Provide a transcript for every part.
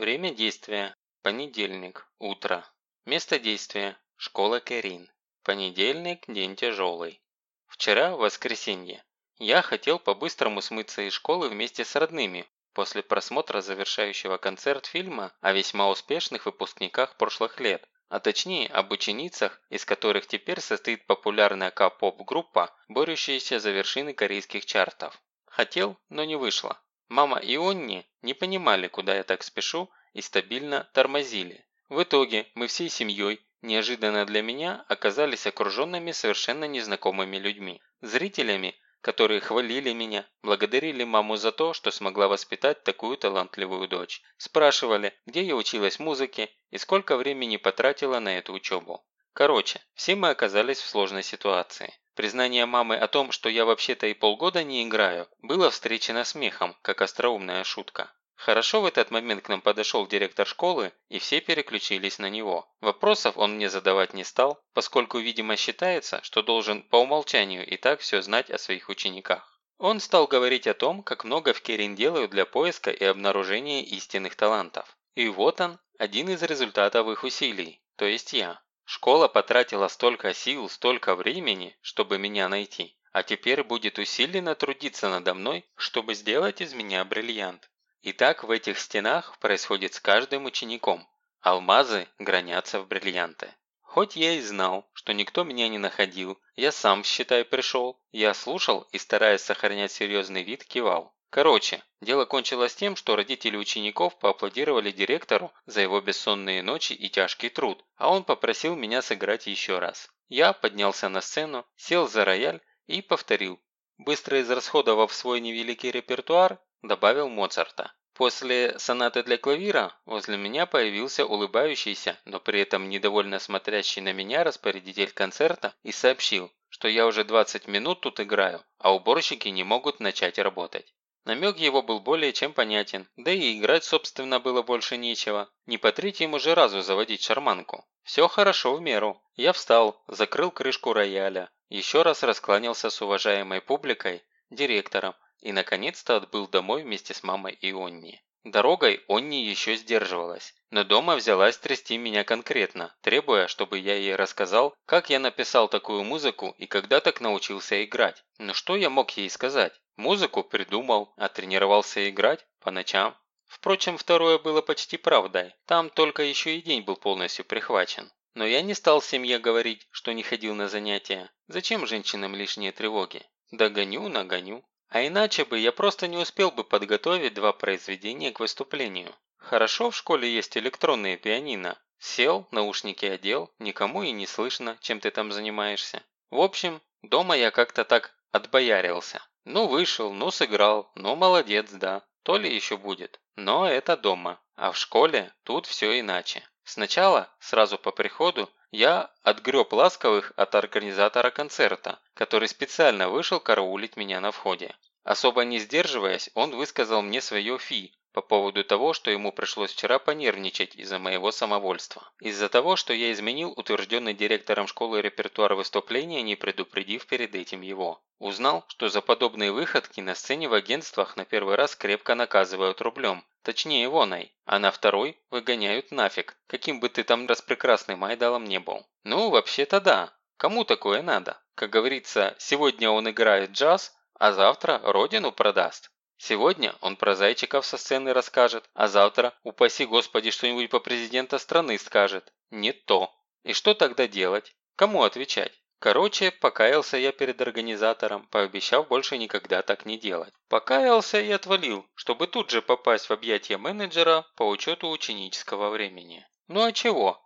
Время действия – понедельник, утро. Место действия – школа Керин. Понедельник – день тяжелый. Вчера, воскресенье, я хотел по-быстрому смыться из школы вместе с родными после просмотра завершающего концерт фильма о весьма успешных выпускниках прошлых лет, а точнее об ученицах, из которых теперь состоит популярная К-поп-группа, борющаяся за вершины корейских чартов. Хотел, но не вышло. Мама и Онни не понимали, куда я так спешу, и стабильно тормозили. В итоге мы всей семьей, неожиданно для меня, оказались окруженными совершенно незнакомыми людьми. Зрителями, которые хвалили меня, благодарили маму за то, что смогла воспитать такую талантливую дочь. Спрашивали, где я училась музыке и сколько времени потратила на эту учебу. Короче, все мы оказались в сложной ситуации. Признание мамы о том, что я вообще-то и полгода не играю, было встречено смехом, как остроумная шутка. Хорошо в этот момент к нам подошел директор школы, и все переключились на него. Вопросов он мне задавать не стал, поскольку, видимо, считается, что должен по умолчанию и так все знать о своих учениках. Он стал говорить о том, как много в Керин делают для поиска и обнаружения истинных талантов. И вот он, один из результатов их усилий, то есть я. Школа потратила столько сил, столько времени, чтобы меня найти, а теперь будет усиленно трудиться надо мной, чтобы сделать из меня бриллиант. И так в этих стенах происходит с каждым учеником. Алмазы гранятся в бриллианты. Хоть я и знал, что никто меня не находил, я сам, считай, пришел. Я слушал и, стараясь сохранять серьезный вид, кивал. Короче, дело кончилось тем, что родители учеников поаплодировали директору за его бессонные ночи и тяжкий труд, а он попросил меня сыграть еще раз. Я поднялся на сцену, сел за рояль и повторил. Быстро израсходовав свой невеликий репертуар, добавил Моцарта. После сонаты для клавира возле меня появился улыбающийся, но при этом недовольно смотрящий на меня распорядитель концерта и сообщил, что я уже 20 минут тут играю, а уборщики не могут начать работать. Намек его был более чем понятен, да и играть, собственно, было больше нечего. Не по третьему же разу заводить шарманку. Все хорошо в меру. Я встал, закрыл крышку рояля, еще раз раскланялся с уважаемой публикой, директором и, наконец-то, отбыл домой вместе с мамой и Онни. Дорогой Онни еще сдерживалась, но дома взялась трясти меня конкретно, требуя, чтобы я ей рассказал, как я написал такую музыку и когда так научился играть. Но что я мог ей сказать? Музыку придумал, а тренировался играть по ночам. Впрочем, второе было почти правдой. Там только еще и день был полностью прихвачен. Но я не стал семье говорить, что не ходил на занятия. Зачем женщинам лишние тревоги? Догоню, нагоню. А иначе бы я просто не успел бы подготовить два произведения к выступлению. Хорошо в школе есть электронные пианино. Сел, наушники одел, никому и не слышно, чем ты там занимаешься. В общем, дома я как-то так отбоярился. Ну вышел, ну сыграл, ну молодец, да. То ли еще будет. Но это дома. А в школе тут все иначе. Сначала, сразу по приходу, я отгреб ласковых от организатора концерта, который специально вышел караулить меня на входе. Особо не сдерживаясь, он высказал мне свое фи по поводу того, что ему пришлось вчера понервничать из-за моего самовольства. Из-за того, что я изменил утвержденный директором школы репертуар выступления, не предупредив перед этим его. Узнал, что за подобные выходки на сцене в агентствах на первый раз крепко наказывают рублем, точнее воной, а на второй выгоняют нафиг, каким бы ты там распрекрасным айдолом не был. Ну, вообще-то да. Кому такое надо? Как говорится, сегодня он играет джаз, а завтра родину продаст. Сегодня он про зайчиков со сцены расскажет, а завтра, упаси господи, что-нибудь по президента страны скажет. Не то. И что тогда делать? Кому отвечать? Короче, покаялся я перед организатором, пообещав больше никогда так не делать. Покаялся и отвалил, чтобы тут же попасть в объятия менеджера по учету ученического времени. Ну а чего?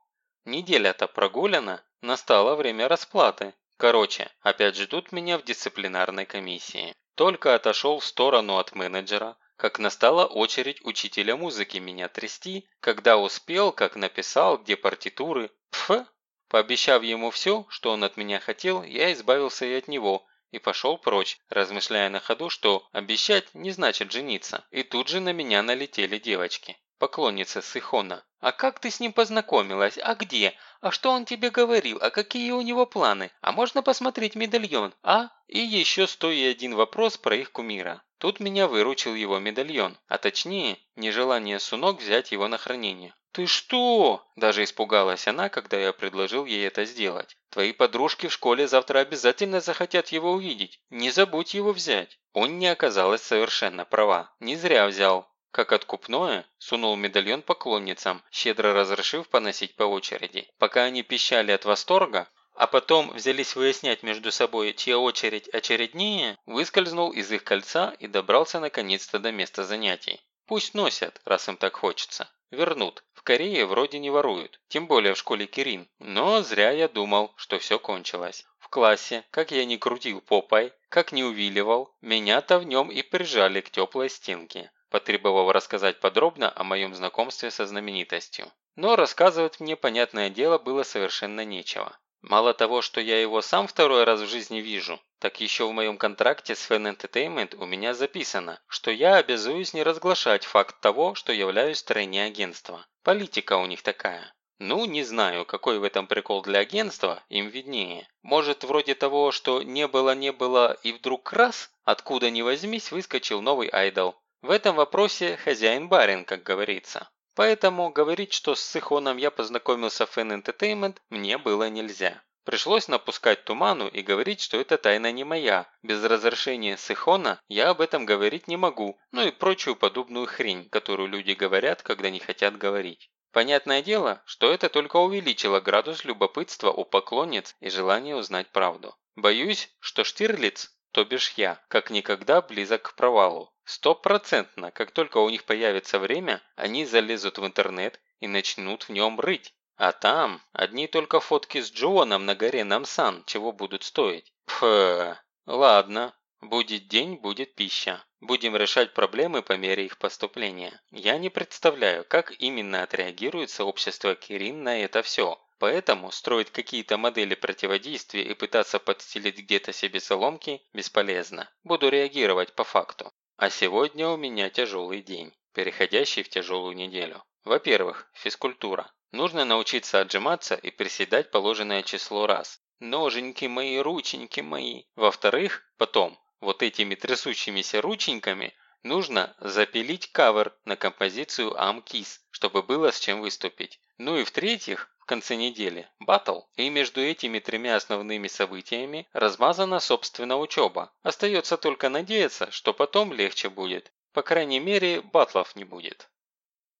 Неделя-то прогуляна, настало время расплаты. Короче, опять ждут меня в дисциплинарной комиссии. Только отошел в сторону от менеджера, как настала очередь учителя музыки меня трясти, когда успел, как написал, где партитуры. Пф! Пообещав ему все, что он от меня хотел, я избавился и от него, и пошел прочь, размышляя на ходу, что обещать не значит жениться. И тут же на меня налетели девочки. Поклонница Сихона. «А как ты с ним познакомилась? А где? А что он тебе говорил? А какие у него планы? А можно посмотреть медальон? А?» И еще сто и один вопрос про их кумира. Тут меня выручил его медальон, а точнее, нежелание Сунок взять его на хранение. «Ты что?» – даже испугалась она, когда я предложил ей это сделать. «Твои подружки в школе завтра обязательно захотят его увидеть. Не забудь его взять». Он не оказалась совершенно права. Не зря взял. Как откупное, сунул медальон поклонницам, щедро разрешив поносить по очереди. Пока они пищали от восторга, а потом взялись выяснять между собой, чья очередь очереднее, выскользнул из их кольца и добрался наконец-то до места занятий. Пусть носят, раз им так хочется. Вернут. В Корее вроде не воруют, тем более в школе Кирин. Но зря я думал, что все кончилось. В классе, как я не крутил попой, как не увиливал, меня-то в нем и прижали к теплой стенке, потребовав рассказать подробно о моем знакомстве со знаменитостью. Но рассказывать мне, понятное дело, было совершенно нечего. Мало того, что я его сам второй раз в жизни вижу, так еще в моем контракте с Fan Entertainment у меня записано, что я обязуюсь не разглашать факт того, что являюсь тройне агентства. Политика у них такая. Ну, не знаю, какой в этом прикол для агентства, им виднее. Может, вроде того, что не было-не было и вдруг раз, откуда ни возьмись, выскочил новый айдол. В этом вопросе хозяин-барин, как говорится. Поэтому говорить, что с Сихоном я познакомился в Fan Entertainment, мне было нельзя. Пришлось напускать туману и говорить, что эта тайна не моя. Без разрешения Сихона я об этом говорить не могу, ну и прочую подобную хрень, которую люди говорят, когда не хотят говорить. Понятное дело, что это только увеличило градус любопытства у поклонниц и желания узнать правду. Боюсь, что Штирлиц, то бишь я, как никогда близок к провалу. Стопроцентно, как только у них появится время, они залезут в интернет и начнут в нем рыть. А там одни только фотки с Джоаном на горе Намсан чего будут стоить. Пф, ладно, будет день, будет пища. Будем решать проблемы по мере их поступления. Я не представляю, как именно отреагирует сообщество Кирин на это все. Поэтому строить какие-то модели противодействия и пытаться подстелить где-то себе соломки бесполезно. Буду реагировать по факту. А сегодня у меня тяжелый день, переходящий в тяжелую неделю. Во-первых, физкультура. Нужно научиться отжиматься и приседать положенное число раз. Ноженьки мои, рученьки мои. Во-вторых, потом, вот этими трясущимися рученьками нужно запилить кавер на композицию «Амкис», чтобы было с чем выступить. Ну и в-третьих, в конце недели – батл. И между этими тремя основными событиями размазана собственно учеба. Остается только надеяться, что потом легче будет. По крайней мере, батлов не будет.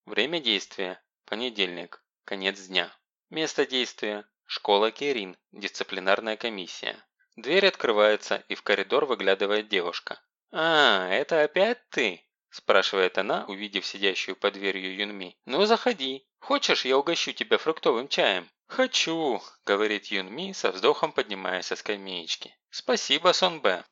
Время действия – понедельник, конец дня. Место действия – школа Керин, дисциплинарная комиссия. Дверь открывается, и в коридор выглядывает девушка. «А, это опять ты?» – спрашивает она, увидев сидящую под дверью Юнми. «Ну, заходи. Хочешь, я угощу тебя фруктовым чаем?» «Хочу», – говорит Юнми, со вздохом поднимаясь со скамеечки. «Спасибо, Сонбе».